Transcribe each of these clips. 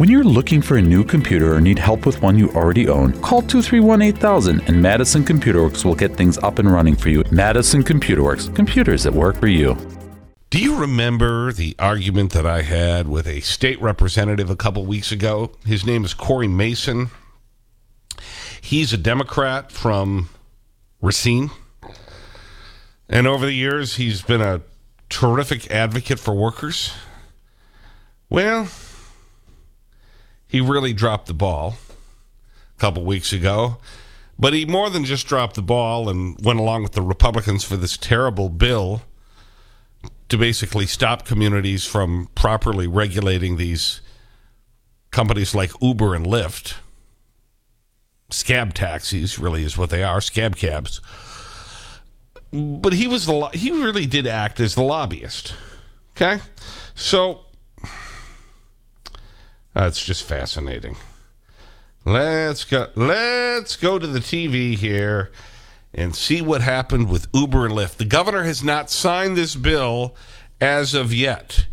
When you're looking for a new computer or need help with one you already own, call 231 8000 and Madison Computer Works will get things up and running for you. Madison Computer Works, computers that work for you. Do you remember the argument that I had with a state representative a couple weeks ago? His name is Cory Mason. He's a Democrat from Racine. And over the years, he's been a terrific advocate for workers. Well, he really dropped the ball a couple weeks ago. But he more than just dropped the ball and went along with the Republicans for this terrible bill to basically stop communities from properly regulating these companies like Uber and Lyft. Scab taxis really is what they are, scab cabs. But he was the he really did act as the lobbyist. Okay? So that's just fascinating. Let's go let's go to the TV here and see what happened with Uber and Lyft. The governor has not signed this bill as of yet.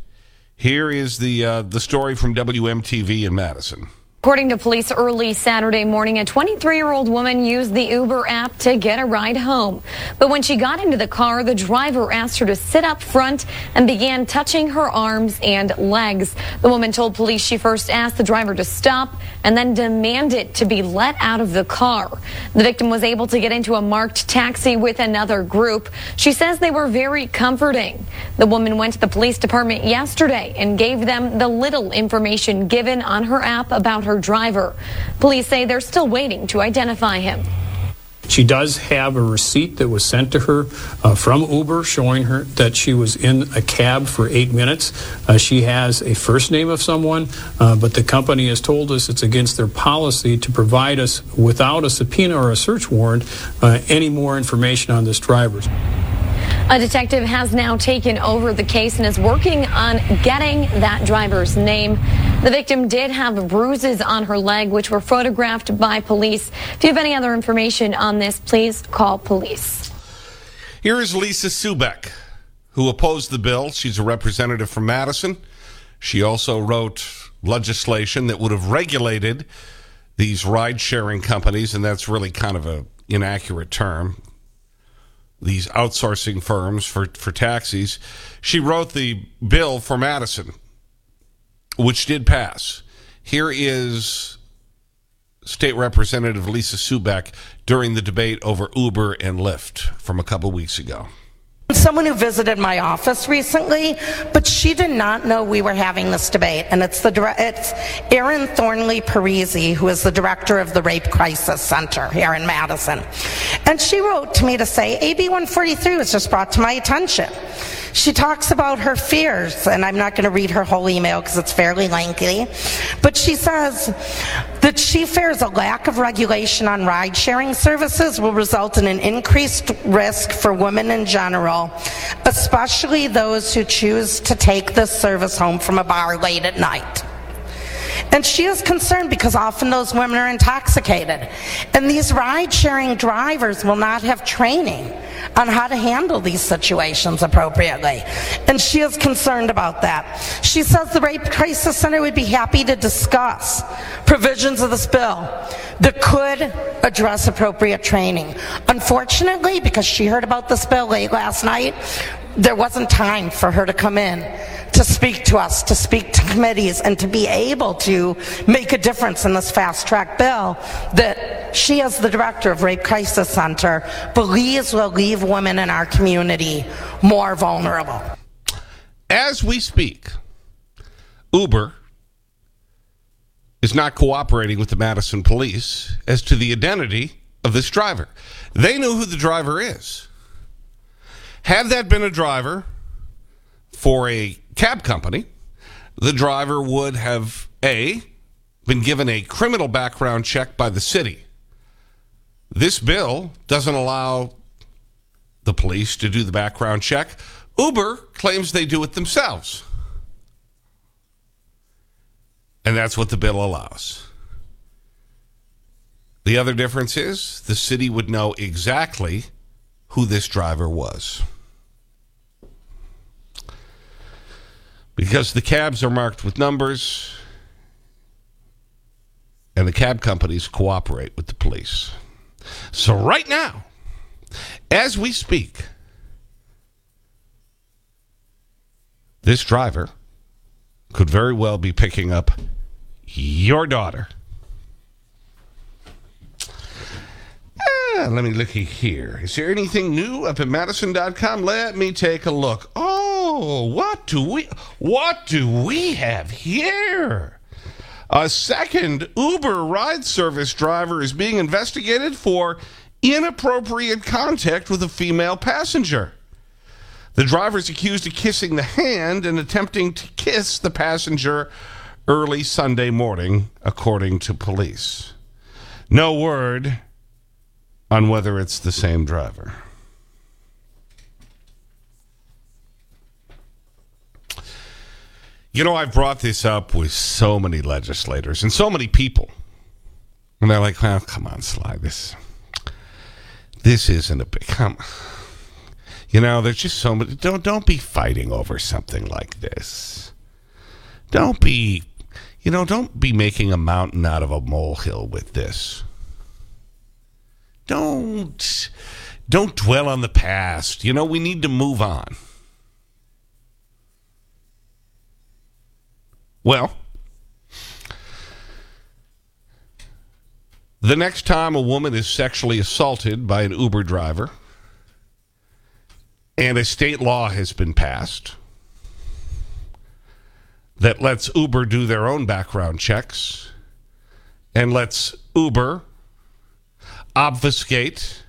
Here is the uh, the story from WMTV in Madison. According to police early Saturday morning, a 23-year-old woman used the Uber app to get a ride home. But when she got into the car, the driver asked her to sit up front and began touching her arms and legs. The woman told police she first asked the driver to stop and then demanded to be let out of the car. The victim was able to get into a marked taxi with another group. She says they were very comforting. The woman went to the police department yesterday and gave them the little information given on her app about her driver. Police say they're still waiting to identify him. She does have a receipt that was sent to her uh, from Uber showing her that she was in a cab for eight minutes. Uh, she has a first name of someone, uh, but the company has told us it's against their policy to provide us without a subpoena or a search warrant uh, any more information on this driver. A detective has now taken over the case and is working on getting that driver's name. The victim did have bruises on her leg, which were photographed by police. If you have any other information on this, please call police. Here is Lisa Subeck, who opposed the bill. She's a representative from Madison. She also wrote legislation that would have regulated these ride-sharing companies, and that's really kind of an inaccurate term these outsourcing firms for, for taxis. She wrote the bill for Madison, which did pass. Here is State Representative Lisa Subeck during the debate over Uber and Lyft from a couple weeks ago. Someone who visited my office recently, but she did not know we were having this debate. And it's the it's Erin Thornley Parisi, who is the director of the Rape Crisis Center here in Madison. And she wrote to me to say, AB 143 was just brought to my attention. She talks about her fears, and I'm not going to read her whole email because it's fairly lengthy, but she says that she fears a lack of regulation on ride sharing services will result in an increased risk for women in general, especially those who choose to take this service home from a bar late at night. And she is concerned because often those women are intoxicated. And these ride sharing drivers will not have training on how to handle these situations appropriately. And she is concerned about that. She says the Rape Crisis Center would be happy to discuss provisions of this bill that could address appropriate training. Unfortunately, because she heard about this bill late last night, there wasn't time for her to come in to speak to us, to speak to committees, and to be able to make a difference in this fast track bill that she, as the director of Rape Crisis Center, believes will leave women in our community more vulnerable. As we speak, Uber is not cooperating with the Madison police as to the identity of this driver. They know who the driver is. Had that been a driver for a cab company, the driver would have, A, been given a criminal background check by the city. This bill doesn't allow the police to do the background check. Uber claims they do it themselves. And that's what the bill allows. The other difference is the city would know exactly who this driver was. Because the cabs are marked with numbers, and the cab companies cooperate with the police. So right now, as we speak, this driver could very well be picking up your daughter. Ah, let me look here. Is there anything new up at Madison.com? Let me take a look. Oh, Oh, what do we what do we have here? A second Uber ride service driver is being investigated for inappropriate contact with a female passenger. The driver is accused of kissing the hand and attempting to kiss the passenger early Sunday morning, according to police. No word on whether it's the same driver. You know, I've brought this up with so many legislators and so many people. And they're like, well, come on, Sly, this, this isn't a big... Come, you know, there's just so many... Don't, don't be fighting over something like this. Don't be... You know, don't be making a mountain out of a molehill with this. Don't... Don't dwell on the past. You know, we need to move on. Well, the next time a woman is sexually assaulted by an Uber driver and a state law has been passed that lets Uber do their own background checks and lets Uber obfuscate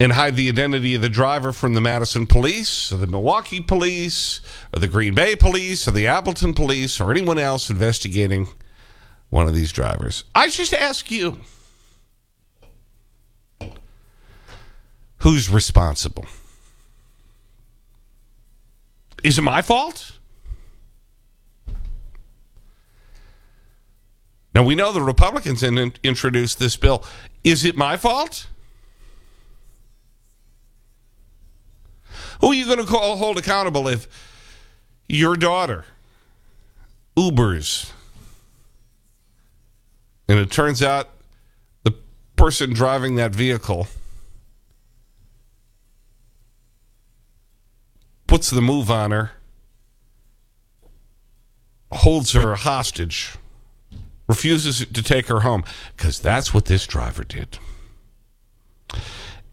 and hide the identity of the driver from the Madison police or the Milwaukee police or the Green Bay police or the Appleton police or anyone else investigating one of these drivers. I just ask you, who's responsible? Is it my fault? Now, we know the Republicans introduced this bill. Is it my fault? Who are you going to call, hold accountable if your daughter Ubers and it turns out the person driving that vehicle puts the move on her, holds her hostage, refuses to take her home, because that's what this driver did.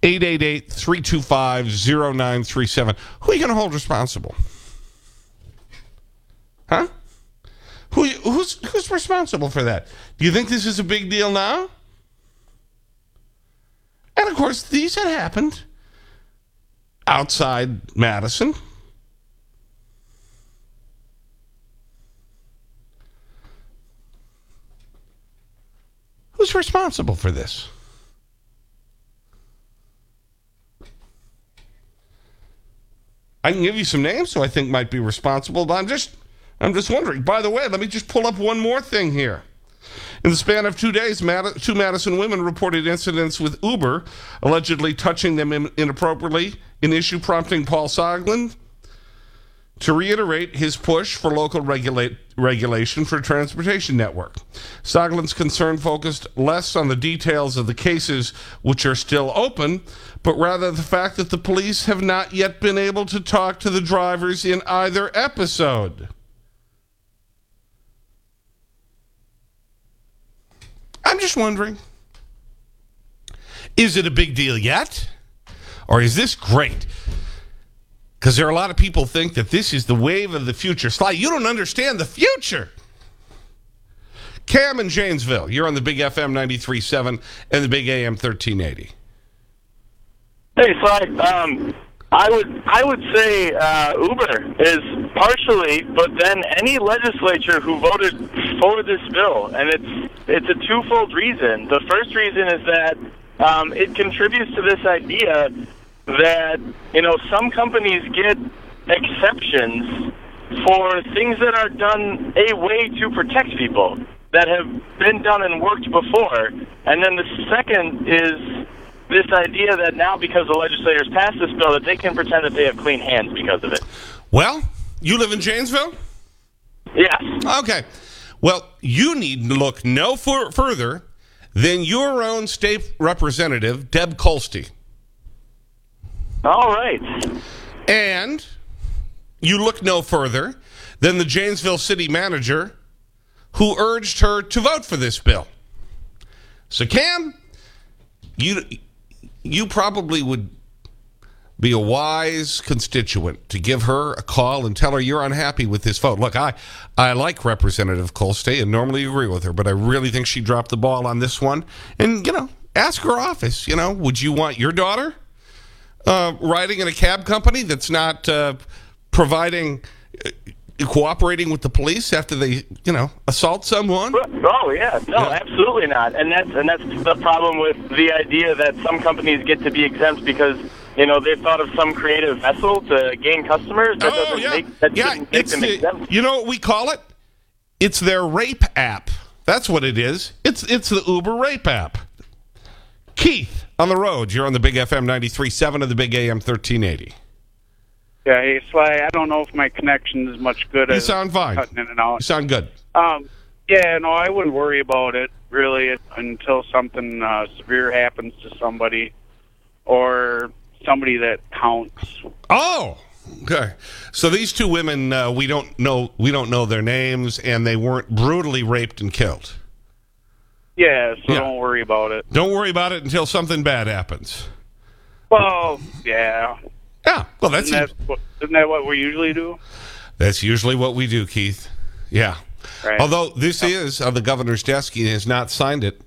888-325-0937. Who are you going to hold responsible? Huh? Who, who's, who's responsible for that? Do you think this is a big deal now? And, of course, these had happened outside Madison. Who's responsible for this? I can give you some names who I think might be responsible, but I'm just, I'm just wondering. By the way, let me just pull up one more thing here. In the span of two days, two Madison women reported incidents with Uber, allegedly touching them inappropriately, an issue prompting Paul Soglin to reiterate his push for local regulate, regulation for transportation network. Soglin's concern focused less on the details of the cases which are still open, but rather the fact that the police have not yet been able to talk to the drivers in either episode. I'm just wondering, is it a big deal yet? Or is this great? Because there are a lot of people think that this is the wave of the future. Sly, you don't understand the future. Cam in Janesville, you're on the Big FM 93.7 and the Big AM 1380. Hey, Sly. Um, I would I would say uh, Uber is partially, but then any legislature who voted for this bill, and it's it's a twofold reason. The first reason is that um, it contributes to this idea that you know some companies get exceptions for things that are done a way to protect people that have been done and worked before. And then the second is this idea that now because the legislators passed this bill that they can pretend that they have clean hands because of it. Well, you live in Janesville? Yes. Okay. Well, you need to look no further than your own state representative, Deb Kolste. All right. And you look no further than the Janesville city manager who urged her to vote for this bill. So, Cam, you, you probably would be a wise constituent to give her a call and tell her you're unhappy with this vote. Look, I, I like Representative Kolste and normally agree with her, but I really think she dropped the ball on this one. And, you know, ask her office, you know, would you want your daughter uh, riding in a cab company that's not uh, providing, uh, cooperating with the police after they, you know, assault someone? Oh yeah, no, Yeah. absolutely not. And that's and that's the problem with the idea that some companies get to be exempt because you know they've thought of some creative vessel to gain customers. That Oh, doesn't yeah. make that yeah, make it's them the, exempt. you know what we call it? It's their rape app. That's what it is. It's, it's the Uber rape app. Keith, on the road. You're on the Big FM 93.7 of the Big AM 1380. Yeah, hey, Sly, I don't know if my connection is much good. You as sound fine. Cutting in and You out. sound good. Um, yeah, no, I wouldn't worry about it really until something uh, severe happens to somebody or somebody that counts. Oh, okay. So these two women, uh, we don't know. We don't know their names, and they weren't brutally raped and killed. Yeah, so Yeah. don't worry about it. Don't worry about it until something bad happens. Well, yeah. Yeah. Well, that's Isn't that, what- isn't that what we usually do? That's usually what we do, Keith. Yeah. Right. Although this is on the governor's desk, he has not signed it.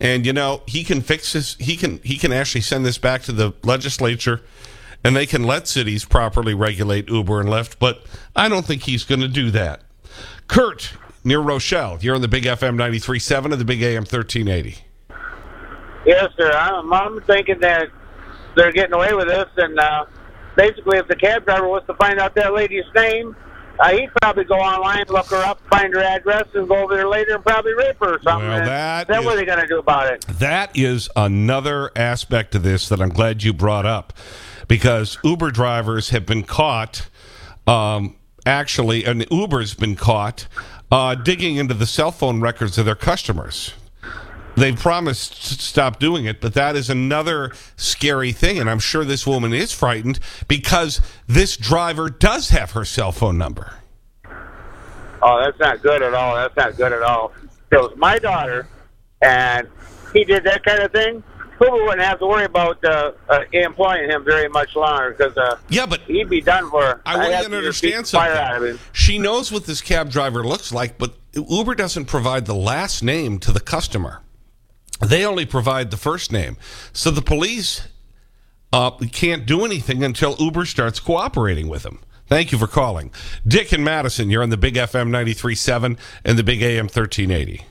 And you know, he can fix this he can he can actually send this back to the legislature and they can let cities properly regulate Uber and Lyft, but I don't think he's going to do that. Kurt, near Rochelle, you're on the Big FM 93.7 of the Big AM 1380. Yes, sir. I'm, I'm thinking that they're getting away with this, and uh, basically, if the cab driver was to find out that lady's name, uh, he'd probably go online, look her up, find her address, and go over there later and probably rape her or something. Well, And that then is- what are they going to do about it? That is another aspect of this that I'm glad you brought up because Uber drivers have been caught, um, actually, and Uber's been caught uh, digging into the cell phone records of their customers. They've promised to stop doing it, but that is another scary thing. And I'm sure this woman is frightened because this driver does have her cell phone number. Oh, that's not good at all. That's not good at all. It was my daughter, and he did that kind of thing, Uber wouldn't have to worry about uh, uh, employing him very much longer because uh, Yeah, but he'd be done for. I want I'd you to to understand beat fire out of something. him. She knows what this cab driver looks like, but Uber doesn't provide the last name to the customer. They only provide the first name. So the police uh, can't do anything until Uber starts cooperating with them. Thank you for calling. Dick and Madison, you're on the Big FM 93.7 and the Big AM 1380.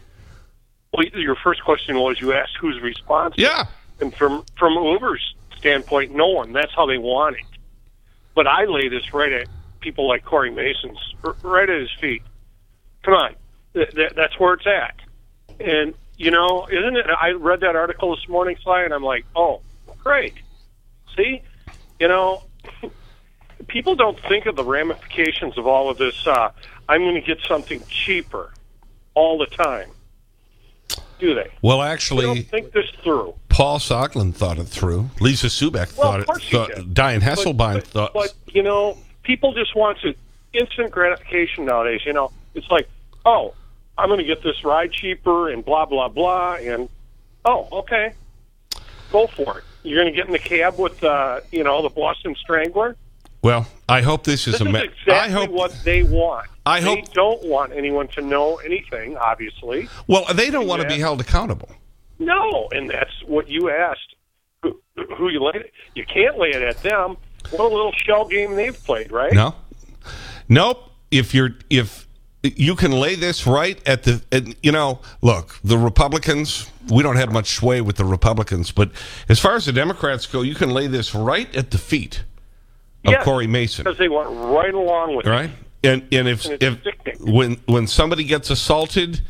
Well, your first question was you asked who's responsible. Yeah. And from from Uber's standpoint, no one. That's how they want it. But I lay this right at people like Cory Mason's, right at his feet. Come on, th- th- that's where it's at. And you know, isn't it? I read that article this morning, Sly, and I'm like, oh, great. See, you know, people don't think of the ramifications of all of this. Uh, I'm going to get something cheaper all the time, do they? Well, They actually, don't think this through. Paul Soglin thought it through. Lisa Subeck Well, thought of it. course she Thought, did. Diane But- but, thought. But you know, people just want to instant gratification nowadays. You know, it's like, oh, I'm going to get this ride cheaper and blah blah blah, and oh, okay, go for it. You're going to get in the cab with, uh, you know, the Boston Strangler. well, I hope this is This a. is exactly I hope what they want. I they hope- don't want anyone to know anything. Obviously, Well, they don't want to be held accountable. no, and that's what you asked. Who, who you lay it? You can't lay it at them. What a little shell game they've played, right? No, nope. If you're if you can lay this right at the, at, you know, look, the Republicans. We don't have much sway with the Republicans, but as far as the Democrats go, you can lay this right at the feet of Yes, Cory Mason, because they went right along with right? And and if And if when when somebody gets assaulted,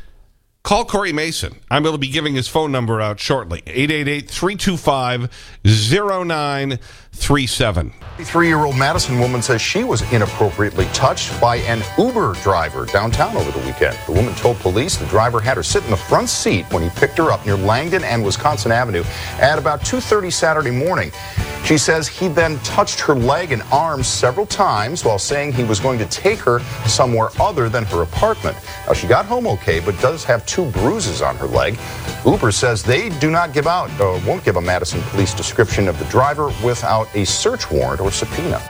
Call Cory Mason. I'm going to be giving his phone number out shortly. 888-325-0937. 33-year-old Madison woman says she was inappropriately touched by an Uber driver downtown over the weekend. The woman told police the driver had her sit in the front seat when he picked her up near Langdon and Wisconsin Avenue at about 2.30 Saturday morning. She says he then touched her leg and arm several times while saying he was going to take her somewhere other than her apartment. Now, she got home okay, but does have two bruises on her leg. Uber says they do not give out, or won't give a Madison police description of the driver without a search warrant or subpoena.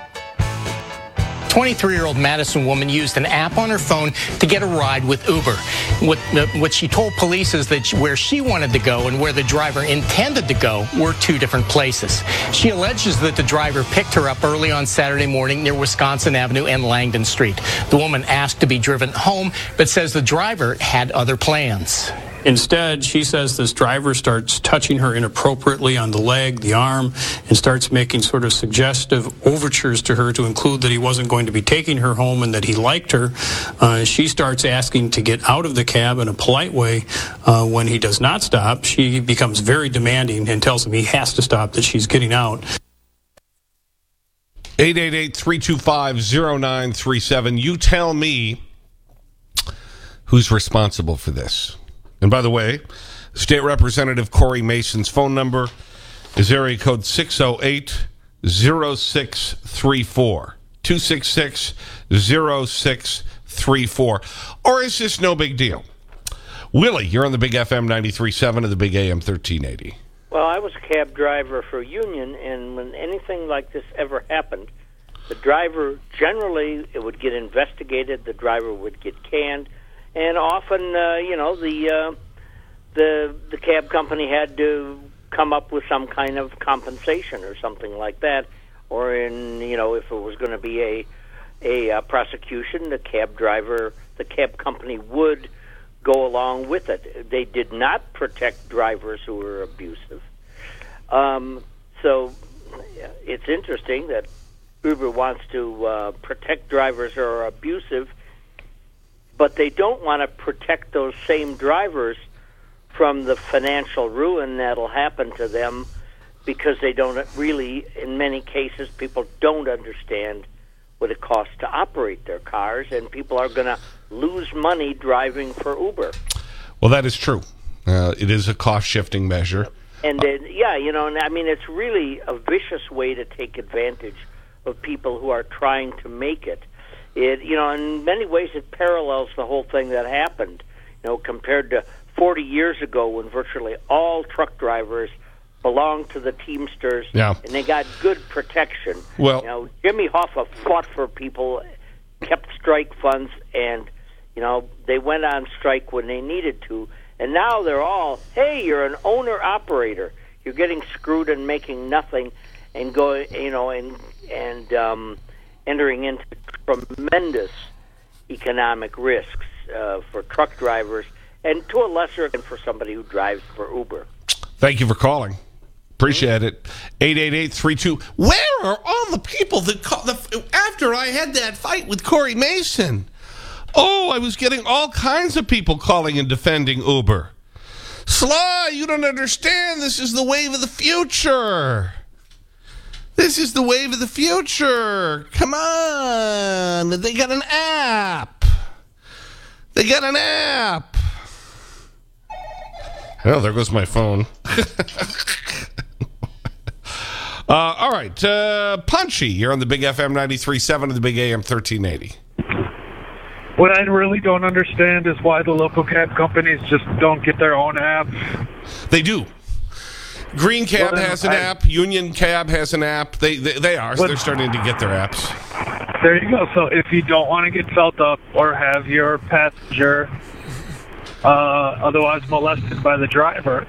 23 year old Madison woman used an app on her phone to get a ride with Uber. What, uh, what she told police is that where she wanted to go and where the driver intended to go were two different places. She alleges that the driver picked her up early on Saturday morning near Wisconsin Avenue and Langdon Street. The woman asked to be driven home, but says the driver had other plans. Instead, she says this driver starts touching her inappropriately on the leg, the arm, and starts making sort of suggestive overtures to her to include that he wasn't going to be taking her home and that he liked her. Uh, she starts asking to get out of the cab in a polite way. Uh, when he does not stop, she becomes very demanding and tells him he has to stop, that she's getting out. 888-325-0937. You tell me who's responsible for this. And by the way, State Representative Cory Mason's phone number is area code 608-0634. 266-0634. Or is this no big deal? Willie, you're on the Big FM 93.7 and the Big AM 1380. Well, I was a cab driver for Union, and when anything like this ever happened, the driver generally it would get investigated. The driver would get canned, and often, uh, you know, the uh, the the cab company had to come up with some kind of compensation or something like that, or in you know, if it was going to be a a uh, prosecution, the cab driver, the cab company would go along with it. They did not protect drivers who were abusive. Um, so it's interesting that Uber wants to uh, protect drivers who are abusive, but they don't want to protect those same drivers from the financial ruin that'll happen to them because they don't really, in many cases, people don't understand what it costs to operate their cars, and people are going to lose money driving for Uber. Well, that is true. Uh, it is a cost-shifting measure. And then, yeah, you know, and I mean, it's really a vicious way to take advantage of people who are trying to make it. It, you know, in many ways, it parallels the whole thing that happened. You know, compared to 40 years ago when virtually all truck drivers belonged to the Teamsters, yeah. and they got good protection. Well, you know, Jimmy Hoffa fought for people, kept strike funds, and you know they went on strike when they needed to. And now they're all, hey, you're an owner operator. You're getting screwed and making nothing, and going, you know, and and um, entering into tremendous economic risks uh, for truck drivers, and to a lesser extent for somebody who drives for Uber. Thank you for calling. Appreciate it. 888-32. Where are all the people that call the, after I had that fight with Cory Mason? Oh, I was getting all kinds of people calling and defending Uber. Sly, you don't understand. This is the wave of the future. This is the wave of the future. Come on. They got an app. They got an app. Well, there goes my phone. uh, all right. Uh, Punchy, you're on the Big FM 93.7 and the Big AM 1380. What I really don't understand is why the local cab companies just don't get their own app. They do. Green Cab Well, has an I- app. Union Cab has an app. They they, they are. But- They're starting to get their apps. There you go. So if you don't want to get felt up or have your passenger uh, otherwise molested by the driver,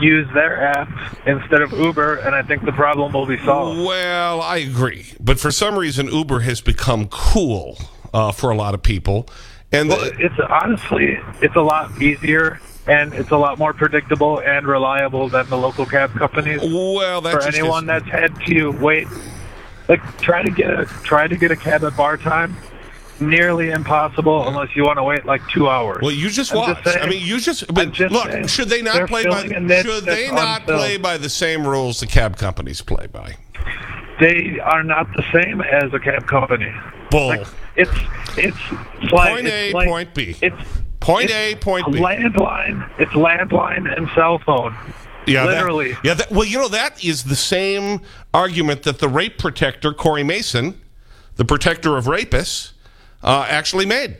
use their app instead of Uber, and I think the problem will be solved. Well, I agree. But for some reason, Uber has become cool uh, for a lot of people. And Well, it's honestly, it's a lot easier and it's a lot more predictable and reliable than the local cab companies. Well, that's for just anyone that's had to wait, like try to get a try to get a cab at bar time. nearly impossible unless you want to wait like two hours. Well, you just watch. saying- I mean, you just. But just look, saying. should they not play by? filling a niche Should they not play by the same rules the cab companies play by? They are not the same as a cab company. Bull. It's it's like Point it's A, like- point B. It's Point it's A, point B. Landline. It's landline and cell phone. Yeah, that- literally. yeah. That, well, you know that is the same argument that the rape protector Cory Mason, the protector of rapists, uh, actually made.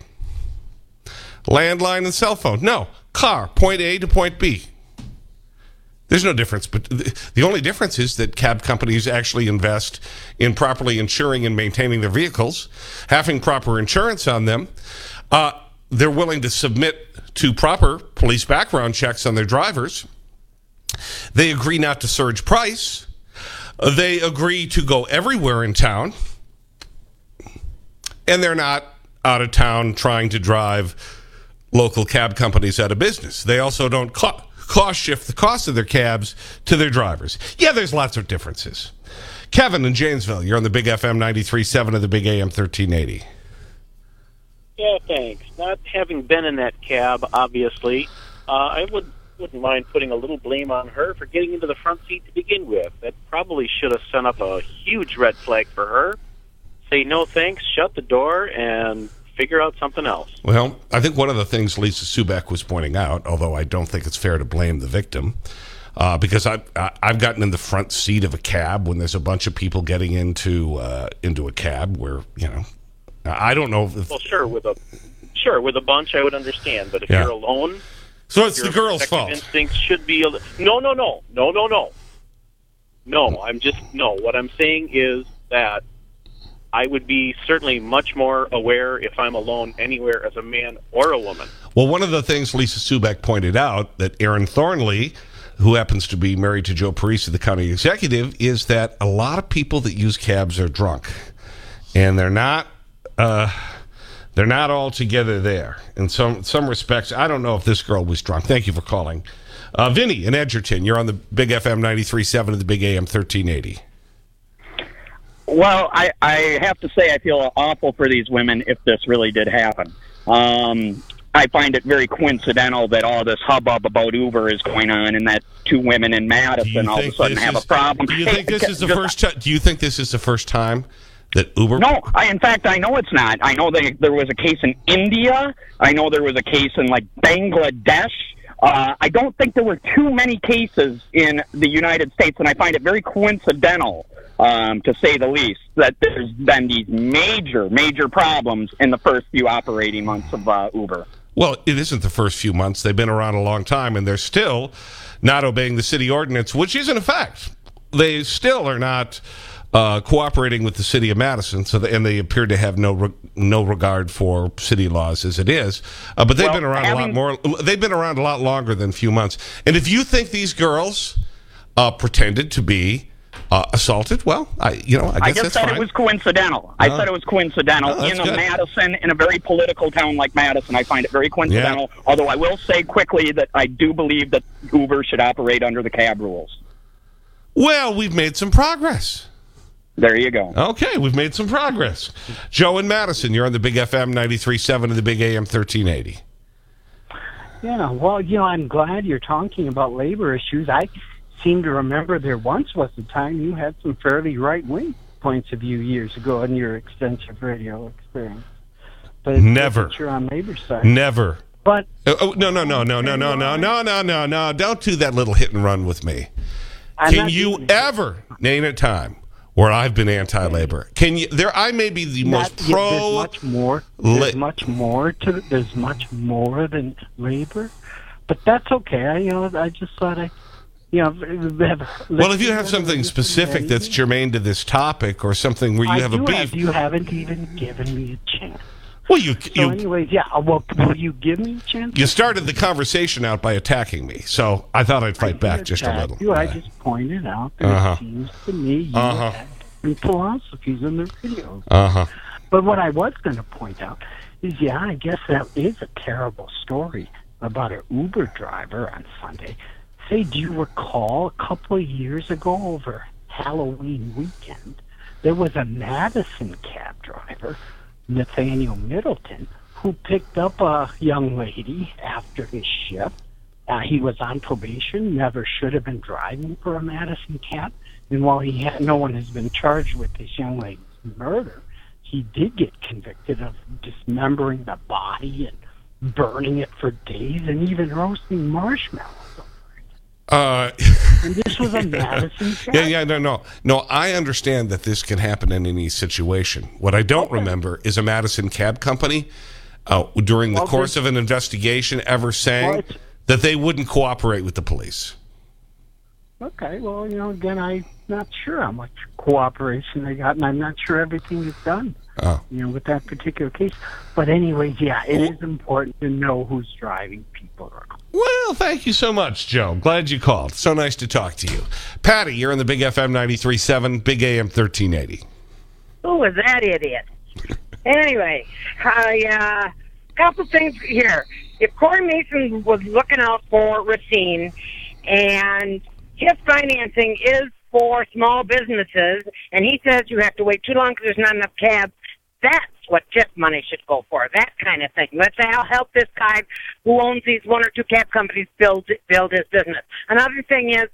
Landline and cell phone. No, car. Point A to point B. There's no difference, but the the only difference is that cab companies actually invest in properly insuring and maintaining their vehicles, having proper insurance on them. Uh, they're willing to submit to proper police background checks on their drivers. They agree not to surge price. They agree to go everywhere in town. And they're not out of town trying to drive local cab companies out of business. They also don't co- cost shift the cost of their cabs to their drivers. Yeah, there's lots of differences. Kevin in Janesville, you're on the Big FM 93.7 of the Big AM 1380. Yeah, thanks. Not having been in that cab, obviously, uh, I would wouldn't mind putting a little blame on her for getting into the front seat to begin with. That probably should have sent up a huge red flag for her. Say no thanks, shut the door, and figure out something else. Well, I think one of the things Lisa Subeck was pointing out, although I don't think it's fair to blame the victim, uh, because I've, I've gotten in the front seat of a cab when there's a bunch of people getting into, uh, into a cab where, you know, I don't know if... Well, sure, with a sure with a bunch, I would understand. But if Yeah. you're alone, So it's the girl's fault. Instincts should be no, no, no, no, no, no, no. I'm just no. What I'm saying is that I would be certainly much more aware if I'm alone anywhere as a man or a woman. Well, one of the things Lisa Subeck pointed out that Erin Thornley, who happens to be married to Joe Parisi, the county executive, is that a lot of people that use cabs are drunk. And they're not... Uh, they're not all together there. In some some respects, I don't know if this girl was drunk. Thank you for calling. Uh, Vinny in Edgerton, you're on the Big FM 93.7 and the Big AM 1380. Well, I, I have to say I feel awful for these women if this really did happen. Um, I find it very coincidental that all this hubbub about Uber is going on and that two women in Madison all of a sudden have is- a problem. Do you think this is the first time? Do you think this is the first time that Uber? No, I in fact I know it's not. I know that there was a case in India. I know there was a case in like Bangladesh. Uh, I don't think there were too many cases in the United States, and I find it very coincidental, um, to say the least, that there's been these major, major problems in the first few operating months of uh, Uber. Well, it isn't the first few months. They've been around a long time, and they're still not obeying the city ordinance, which is in effect. They still are not uh, cooperating with the city of Madison, so they, and they appear to have no re no regard for city laws as it is. Uh, but they've Well, been around a lot more. They've been around a lot longer than a few months. And if you think these girls uh, pretended to be uh, assaulted, well, I you know I guess, I just said fine. it was coincidental. I said it was coincidental in a good. Madison, in a very political town like Madison. I find it very coincidental. Although I will say quickly that I do believe that Uber should operate under the cab rules. Well, we've made some progress. There you go. Okay, we've made some progress. Joe and Madison, you're on the Big FM 93.7 and the Big AM 1380. Yeah, well, you know, I'm glad you're talking about labor issues. I seem to remember there once was a time you had some fairly right wing points of view years ago in your extensive radio experience. But Never. good you're on labor's side. Never. But Oh, oh, no, no, no, no, no, no, no, no, no, no, no. Don't do that little hit and run with me. I'm Can you ever name a time where I've been anti-labor? Can you? There, I may be the not, most yeah, pro. there's much more. There's much more to. There's much more than labor, but that's okay. I, you know, I just thought I, you know, have, well, if you have something specific that's germane to this topic, or something where you I have a beef, have- you haven't even given me a chance. Well, you So, you anyways, yeah. uh, Well, will you give me a chance? you started the conversation out by attacking me, so I thought I'd fight back just a little. You, I just pointed out that Uh-huh. it seems to me you Uh-huh. have different philosophies in the videos. Uh huh. But what I was going to point out is, yeah, I guess that is a terrible story about an Uber driver on Sunday. Say, do you recall a couple of years ago over Halloween weekend, there was a Madison cab driver Nathaniel Middleton, who picked up a young lady after his shift. Uh, he was on probation, never should have been driving for a Madison cab. And while he had, no one has been charged with this young lady's murder, he did get convicted of dismembering the body and burning it for days and even roasting marshmallows. Uh, And this was a Madison cab. yeah, yeah, no, no. No, I understand that this can happen in any situation. What I don't remember is a Madison cab company uh, during the course of an investigation ever saying that they wouldn't cooperate with the police. Okay, well, you know, again, I'm not sure how much cooperation they got, and I'm not sure everything is done, Oh. you know, with that particular case. But anyways, yeah, it is important to know who's driving people around. Well, thank you so much, Joe. Glad you called. So nice to talk to you. Patty, you're in the Big FM 93.7, Big AM 1380. Who was that idiot? anyway, I, uh, couple things here. If Cory Mason was looking out for Racine and his financing is for small businesses, and he says you have to wait too long because there's not enough cabs, that's what tip money should go for. That kind of thing. Let's say I'll help this guy who owns these one or two cab companies build build his business. Another thing is,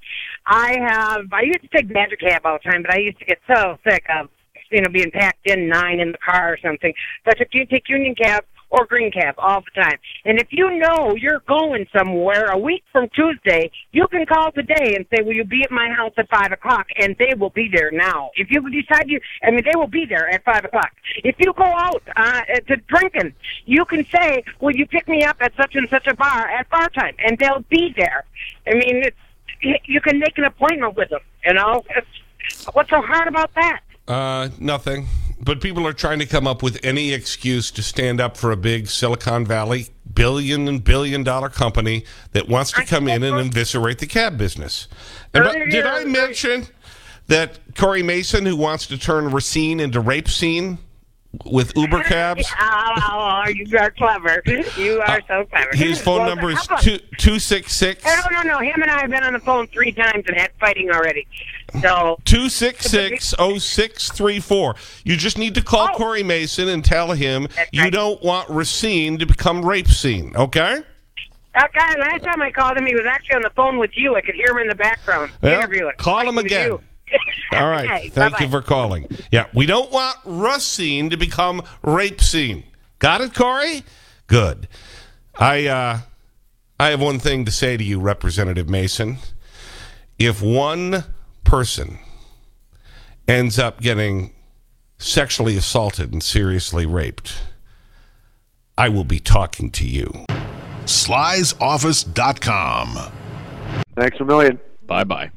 I have I used to take Badger cab all the time, but I used to get so sick of you know being packed in nine in the car or something. So I took take Union cab or green cab all the time. And if you know you're going somewhere a week from Tuesday, you can call today and say, "Will you be at my house at five o'clock?" And they will be there now. If you decide you, I mean, they will be there at five o'clock. If you go out uh, to drinking, you can say, "Will you pick me up at such and such a bar at bar time?" And they'll be there. I mean, it's you can make an appointment with them. You know, it's, what's so hard about that? Uh, nothing. But people are trying to come up with any excuse to stand up for a big Silicon Valley billion and billion dollar company that wants to come in and eviscerate the cab business. And but did I mention that Cory Mason, who wants to turn Racine into rape scene with Uber cabs? Oh, you are clever. You are uh, so clever. His phone Well, number is two two six six No, no, no. Him and I have been on the phone three times and had fighting already. So two six six oh six three four. You just need to call oh. Cory Mason and tell him you don't want Racine to become rape scene, okay? that guy. Last time I called him, he was actually on the phone with you. I could hear him in the background Well, interviewing. call him again. You. All right. Okay, Thank bye-bye. you for calling. Yeah, we don't want Racine to become rape scene. Got it, Cory? Good. I uh, I have one thing to say to you, Representative Mason. If one person ends up getting sexually assaulted and seriously raped, I will be talking to you. Sly'sOffice.com. Thanks a million. Bye bye.